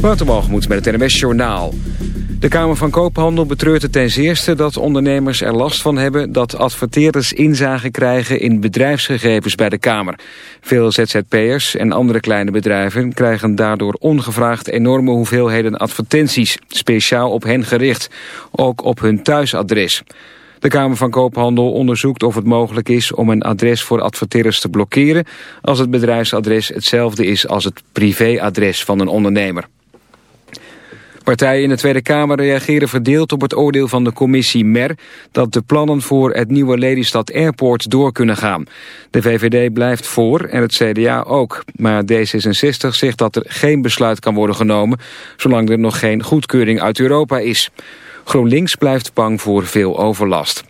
Waterbalgemoed met het NMS Journaal. De Kamer van Koophandel betreurt het ten zeerste dat ondernemers er last van hebben dat adverteerders inzage krijgen in bedrijfsgegevens bij de Kamer. Veel ZZP'ers en andere kleine bedrijven krijgen daardoor ongevraagd enorme hoeveelheden advertenties, speciaal op hen gericht, ook op hun thuisadres. De Kamer van Koophandel onderzoekt of het mogelijk is om een adres voor adverteerders te blokkeren als het bedrijfsadres hetzelfde is als het privéadres van een ondernemer. Partijen in de Tweede Kamer reageren verdeeld op het oordeel van de commissie MER... dat de plannen voor het nieuwe Lelystad Airport door kunnen gaan. De VVD blijft voor en het CDA ook. Maar D66 zegt dat er geen besluit kan worden genomen... zolang er nog geen goedkeuring uit Europa is. GroenLinks blijft bang voor veel overlast.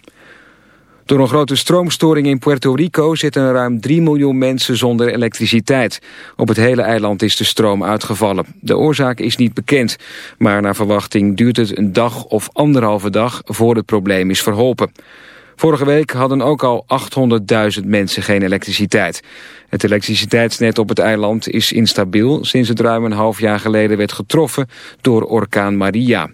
Door een grote stroomstoring in Puerto Rico zitten ruim 3 miljoen mensen zonder elektriciteit. Op het hele eiland is de stroom uitgevallen. De oorzaak is niet bekend, maar naar verwachting duurt het een dag of anderhalve dag voor het probleem is verholpen. Vorige week hadden ook al 800.000 mensen geen elektriciteit. Het elektriciteitsnet op het eiland is instabiel sinds het ruim een half jaar geleden werd getroffen door orkaan Maria.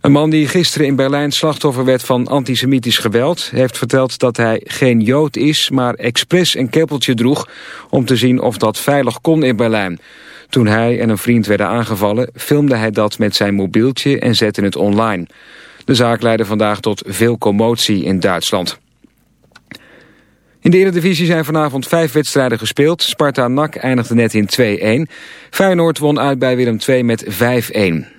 Een man die gisteren in Berlijn slachtoffer werd van antisemitisch geweld... heeft verteld dat hij geen Jood is, maar expres een keppeltje droeg... om te zien of dat veilig kon in Berlijn. Toen hij en een vriend werden aangevallen... filmde hij dat met zijn mobieltje en zette het online. De zaak leidde vandaag tot veel commotie in Duitsland. In de Eredivisie zijn vanavond vijf wedstrijden gespeeld. Sparta-NAC eindigde net in 2-1. Feyenoord won uit bij Willem II met 5-1.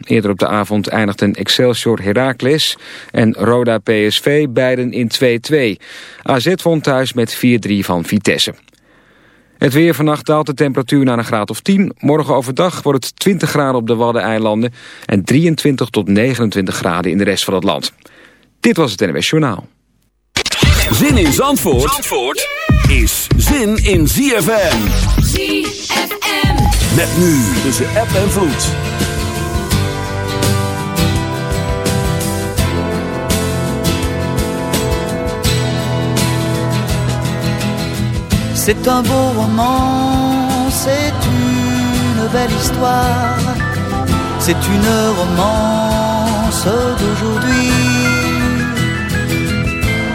Eerder op de avond eindigden Excelsior Heracles en Roda PSV beiden in 2-2. AZ won thuis met 4-3 van Vitesse. Het weer vannacht daalt de temperatuur naar een graad of 10. Morgen overdag wordt het 20 graden op de Waddeneilanden... en 23 tot 29 graden in de rest van het land. Dit was het NWS Journaal. Zin in Zandvoort, Zandvoort? Is zin in ZFM. ZFM. Met nu tussen app en vloed. C'est un beau roman, c'est une belle histoire, c'est une romance d'aujourd'hui.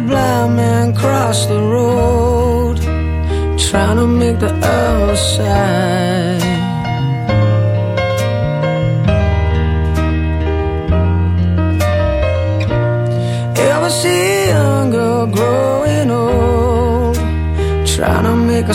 blind man cross the road, trying to make the other side. Ever see younger growing old, trying to make a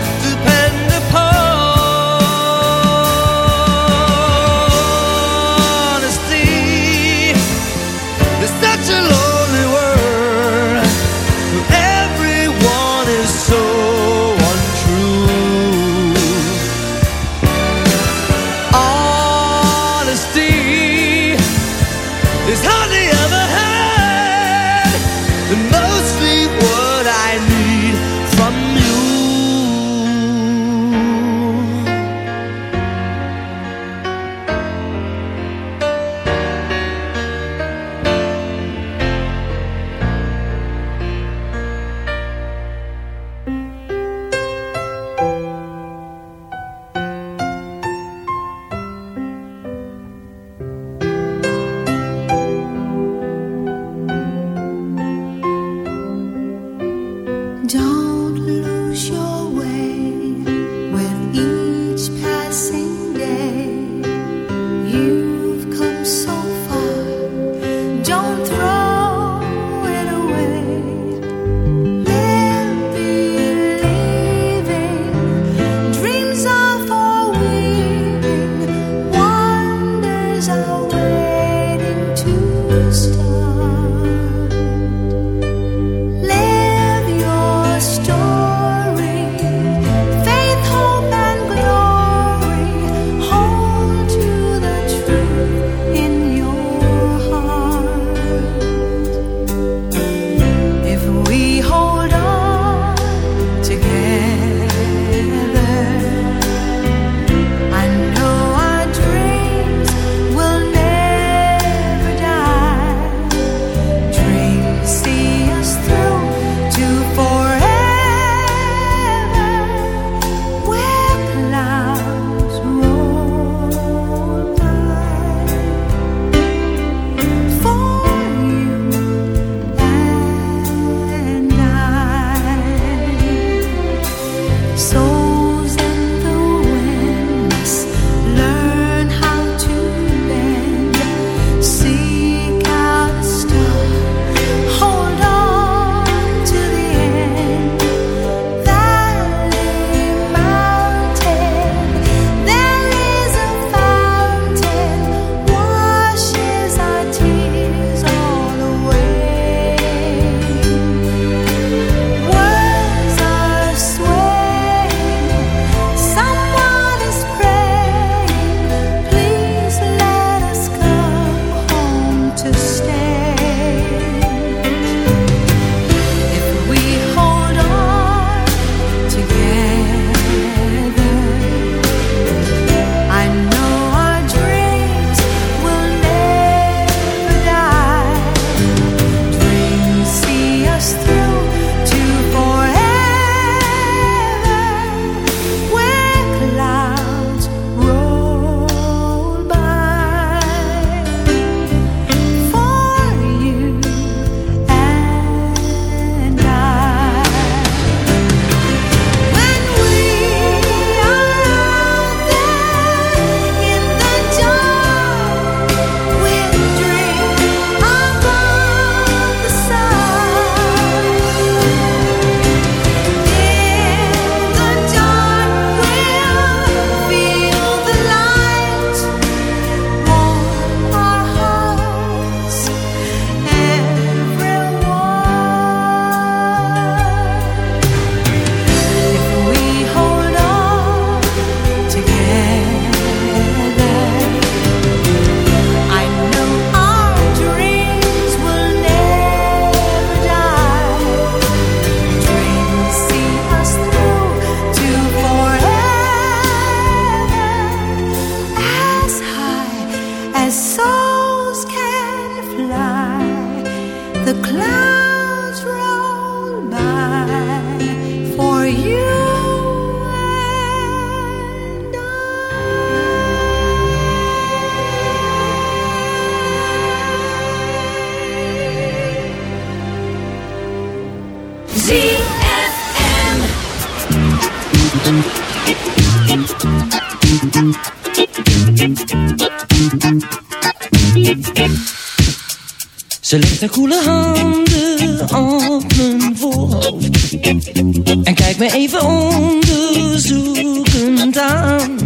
even onderzoekend aan.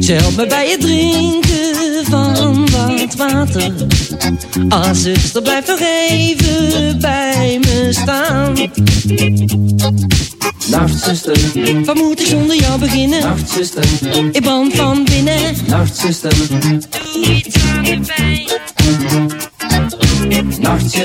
Ze helpt me bij het drinken van wat water. Ah zuster, blijf nog even bij me staan. Nacht zuster, Wat moet ik zonder jou beginnen? nacht zuster, Ik brand van binnen. Nacht zuster, Doe iets aan de pijn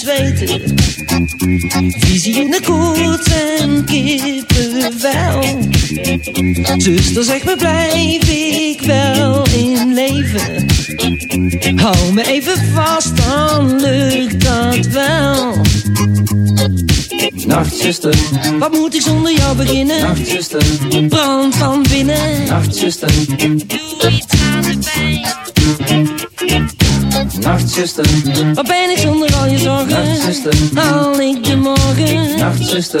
te zweten. Visie in de koets en kippenvel. Zuster, zeg me, blijf ik wel in leven? Hou me even vast, dan lukt dat wel. nacht zuster, Wat moet ik zonder jou beginnen? nacht zuster, Brand van binnen. nacht zuster, Doe iets aan de pijn. Nacht zuster, Waar ben ik zonder al je zorgen? nacht zuster, Haal ik de morgen? nacht zuster,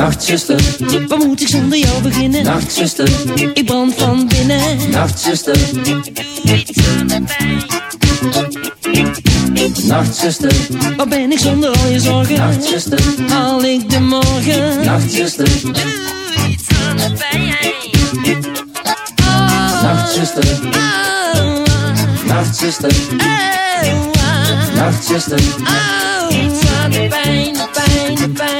nacht zuster, waar moet ik zonder jou beginnen? nacht zuster, Ik brand van binnen. nacht zuster, Doe iets aan de pijn. nacht zuster, Waar ben ik zonder al je zorgen? nacht zuster, Haal ik de morgen? nacht zuster, Doe iets aan de pijn. nacht zuster, Oh, nacht zuster, oh, nacht zuster, oh, iets aan de pijn, de pijn, de pijn,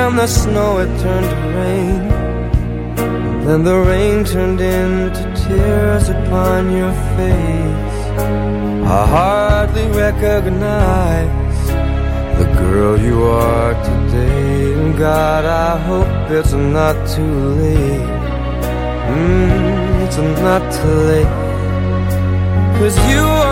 and the snow it turned to rain. Then the rain turned into tears upon your face. I hardly recognize the girl you are today. And God, I hope it's not too late. Mm, it's not too late. Cause you are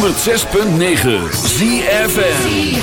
106.9 ZFN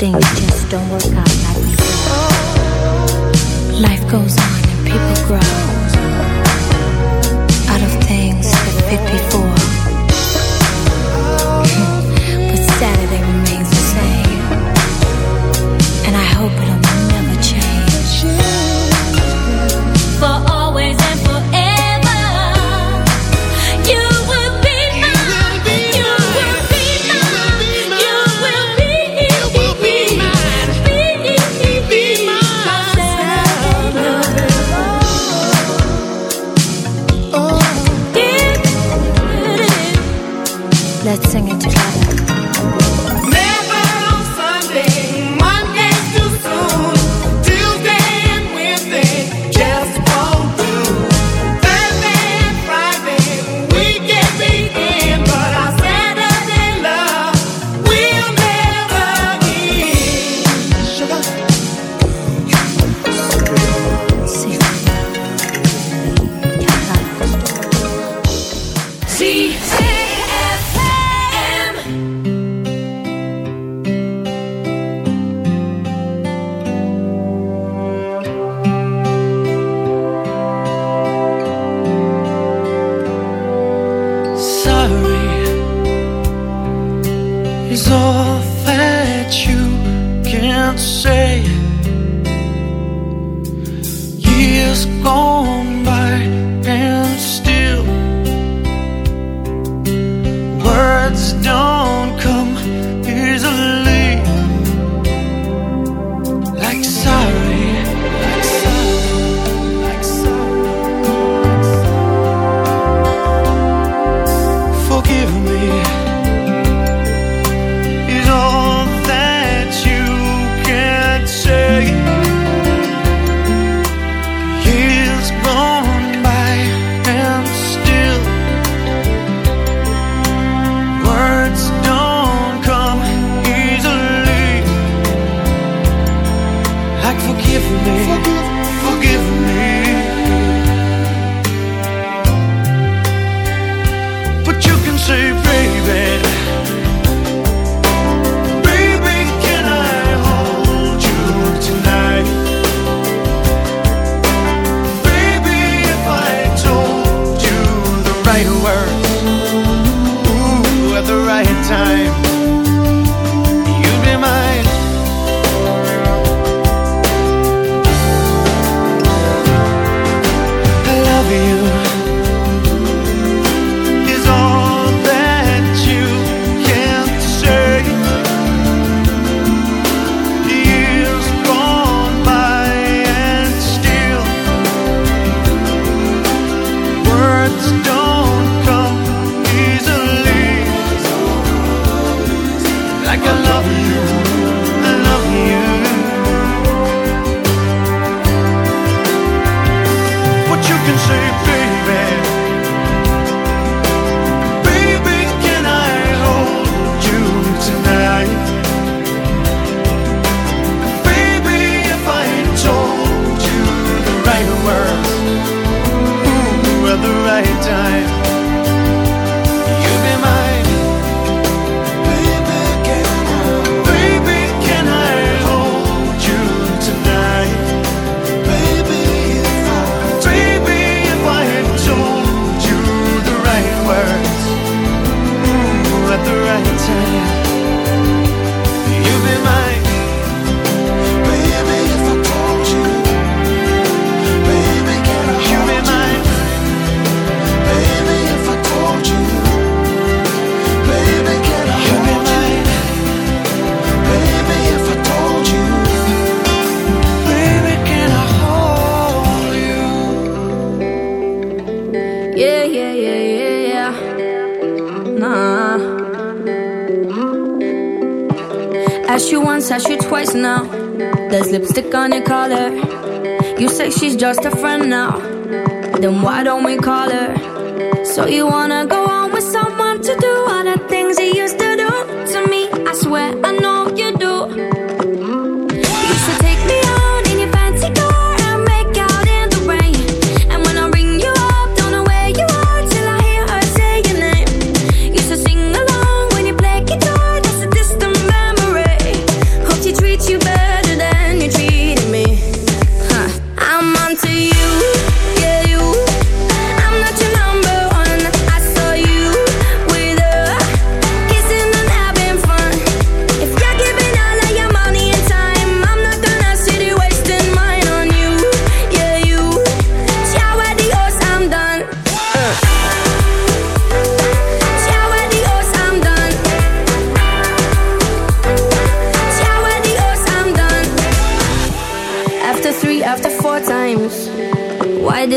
things just don't work out like we thought. Life goes on and people grow out of things that fit before.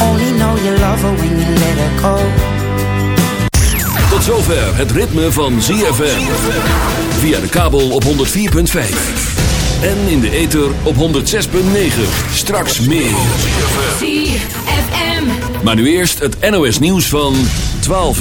Only know you love her when you let her go Tot zover het ritme van ZFM. Via de kabel op 104.5. En in de ether op 106.9. Straks meer. ZFM. Maar nu eerst het NOS nieuws van 12